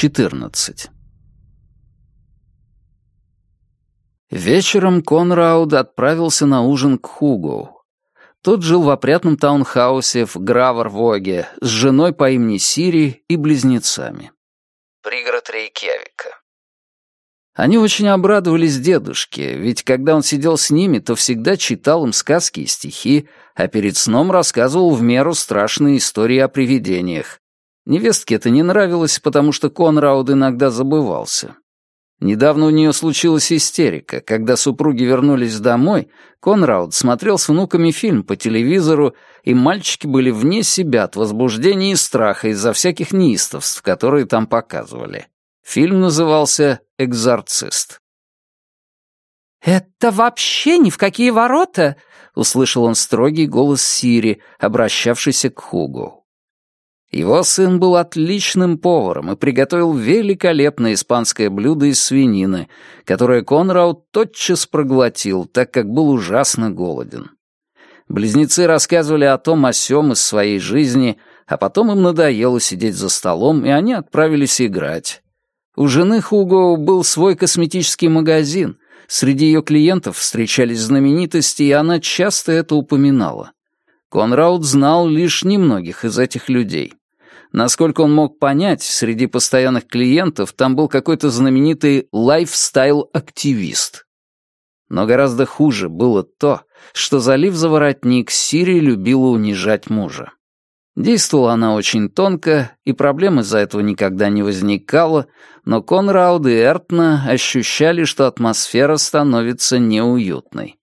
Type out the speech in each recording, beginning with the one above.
14. Вечером Конрауд отправился на ужин к Хуго. Тот жил в опрятном таунхаусе в Граварвоге с женой по имени Сири и близнецами. Пригород Рейкьявика. Они очень обрадовались дедушке, ведь когда он сидел с ними, то всегда читал им сказки и стихи, а перед сном рассказывал в меру страшные истории о привидениях. Невестке это не нравилось, потому что Конрауд иногда забывался. Недавно у нее случилась истерика. Когда супруги вернулись домой, Конрауд смотрел с внуками фильм по телевизору, и мальчики были вне себя от возбуждения и страха из-за всяких неистовств, которые там показывали. Фильм назывался «Экзорцист». «Это вообще ни в какие ворота!» — услышал он строгий голос Сири, обращавшийся к Хугу. Его сын был отличным поваром и приготовил великолепное испанское блюдо из свинины, которое Конрауд тотчас проглотил, так как был ужасно голоден. Близнецы рассказывали о том о сём из своей жизни, а потом им надоело сидеть за столом, и они отправились играть. У жены Хуго был свой косметический магазин. Среди ее клиентов встречались знаменитости, и она часто это упоминала. Конрауд знал лишь немногих из этих людей. Насколько он мог понять, среди постоянных клиентов там был какой-то знаменитый лайфстайл-активист. Но гораздо хуже было то, что, залив за воротник, Сири любила унижать мужа. Действовала она очень тонко, и проблем из-за этого никогда не возникало, но Конрауд и Эртна ощущали, что атмосфера становится неуютной.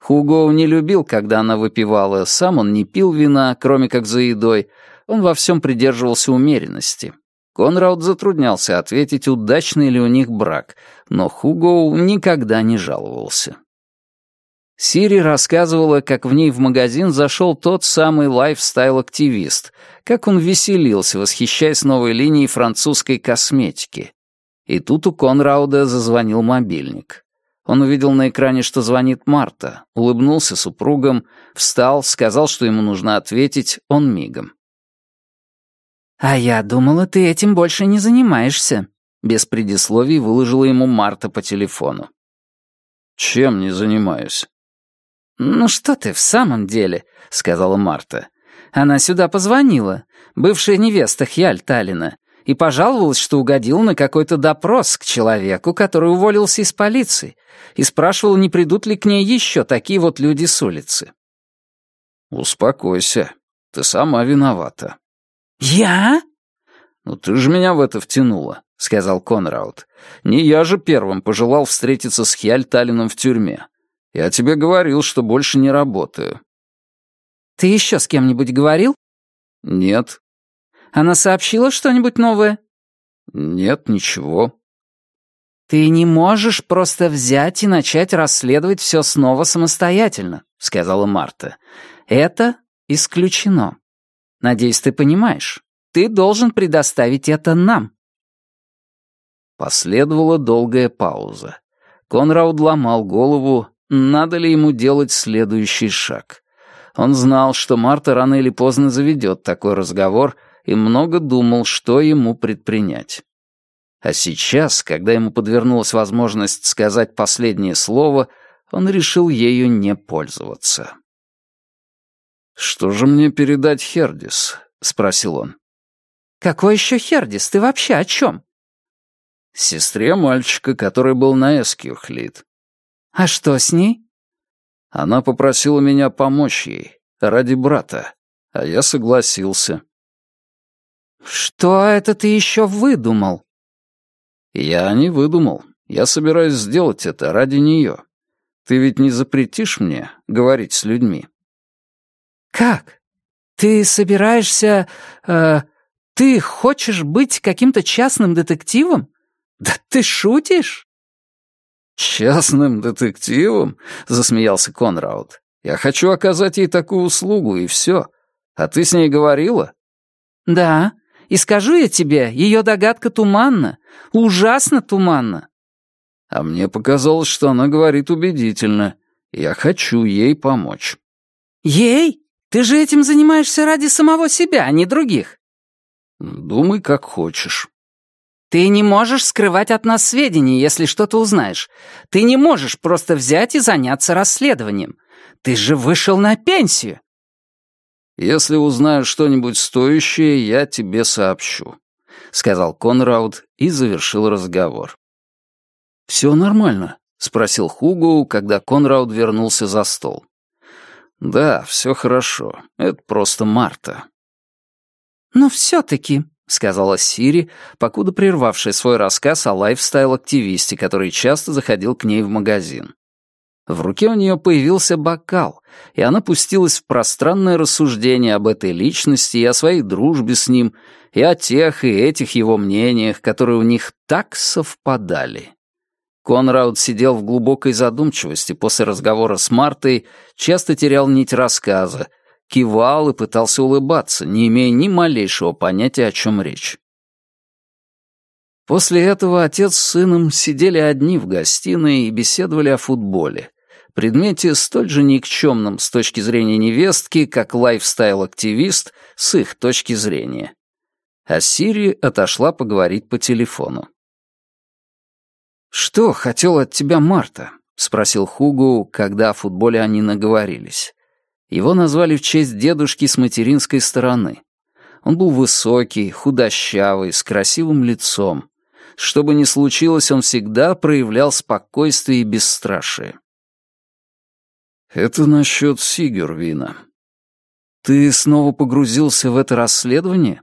Хуго не любил, когда она выпивала, сам он не пил вина, кроме как за едой, он во всем придерживался умеренности. Конрауд затруднялся ответить, удачный ли у них брак, но Хуго никогда не жаловался. Сири рассказывала, как в ней в магазин зашел тот самый лайфстайл-активист, как он веселился, восхищаясь новой линией французской косметики. И тут у Конрауда зазвонил мобильник. Он увидел на экране, что звонит Марта, улыбнулся супругам, встал, сказал, что ему нужно ответить, он мигом. «А я думала, ты этим больше не занимаешься», — без предисловий выложила ему Марта по телефону. «Чем не занимаюсь?» «Ну что ты, в самом деле», — сказала Марта. «Она сюда позвонила, бывшая невеста Хьяль Таллина, и пожаловалась, что угодила на какой-то допрос к человеку, который уволился из полиции, и спрашивала, не придут ли к ней еще такие вот люди с улицы». «Успокойся, ты сама виновата». «Я?» «Ну ты же меня в это втянула», — сказал Конраут. «Не я же первым пожелал встретиться с Хьяль Таллином в тюрьме. Я тебе говорил, что больше не работаю». «Ты еще с кем-нибудь говорил?» «Нет». «Она сообщила что-нибудь новое?» «Нет, ничего». «Ты не можешь просто взять и начать расследовать все снова самостоятельно», — сказала Марта. «Это исключено. Надеюсь, ты понимаешь. Ты должен предоставить это нам». Последовала долгая пауза. Конрауд ломал голову, надо ли ему делать следующий шаг. Он знал, что Марта рано или поздно заведет такой разговор и много думал, что ему предпринять. А сейчас, когда ему подвернулась возможность сказать последнее слово, он решил ею не пользоваться. «Что же мне передать Хердис?» — спросил он. «Какой еще Хердис? Ты вообще о чем?» «Сестре мальчика, который был на Эскюхлит. «А что с ней?» Она попросила меня помочь ей, ради брата, а я согласился. «Что это ты еще выдумал?» «Я не выдумал. Я собираюсь сделать это ради нее. Ты ведь не запретишь мне говорить с людьми?» «Как? Ты собираешься... Э, ты хочешь быть каким-то частным детективом? Да ты шутишь?» «Частным детективом?» — засмеялся Конрауд. «Я хочу оказать ей такую услугу, и все. А ты с ней говорила?» «Да. И скажу я тебе, ее догадка туманна. Ужасно туманна». А мне показалось, что она говорит убедительно. Я хочу ей помочь. «Ей? Ты же этим занимаешься ради самого себя, а не других». «Думай, как хочешь». Ты не можешь скрывать от нас сведения, если что-то узнаешь. Ты не можешь просто взять и заняться расследованием. Ты же вышел на пенсию. Если узнаю что-нибудь стоящее, я тебе сообщу, сказал Конрауд и завершил разговор. Все нормально, спросил Хуго, когда Конрауд вернулся за стол. Да, все хорошо. Это просто Марта. Но все-таки, — сказала Сири, покуда прервавшая свой рассказ о лайфстайл-активисте, который часто заходил к ней в магазин. В руке у нее появился бокал, и она пустилась в пространное рассуждение об этой личности и о своей дружбе с ним, и о тех и этих его мнениях, которые у них так совпадали. Конрауд сидел в глубокой задумчивости после разговора с Мартой, часто терял нить рассказа, кивал и пытался улыбаться, не имея ни малейшего понятия, о чем речь. После этого отец с сыном сидели одни в гостиной и беседовали о футболе, предмете столь же никчемном с точки зрения невестки, как лайфстайл-активист с их точки зрения. А Сири отошла поговорить по телефону. «Что хотел от тебя Марта?» — спросил Хугу, когда о футболе они наговорились. Его назвали в честь дедушки с материнской стороны. Он был высокий, худощавый, с красивым лицом. Что бы ни случилось, он всегда проявлял спокойствие и бесстрашие. «Это насчет Сигюрвина. Ты снова погрузился в это расследование?»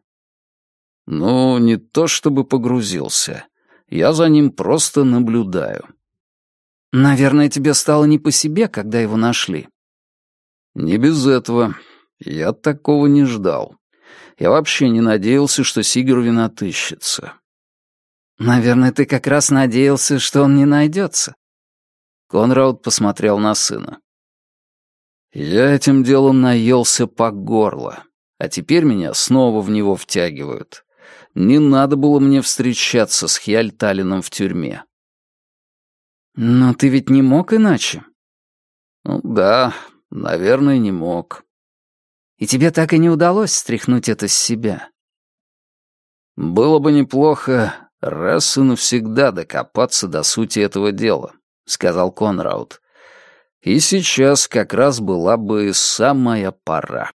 «Ну, не то чтобы погрузился. Я за ним просто наблюдаю». «Наверное, тебе стало не по себе, когда его нашли». «Не без этого. Я такого не ждал. Я вообще не надеялся, что Сигервин отыщется». «Наверное, ты как раз надеялся, что он не найдется». Конрауд посмотрел на сына. «Я этим делом наелся по горло, а теперь меня снова в него втягивают. Не надо было мне встречаться с Хьяльталином в тюрьме». «Но ты ведь не мог иначе?» «Ну да, Наверное, не мог. И тебе так и не удалось стряхнуть это с себя? Было бы неплохо раз и навсегда докопаться до сути этого дела, сказал Конрауд. И сейчас как раз была бы самая пора.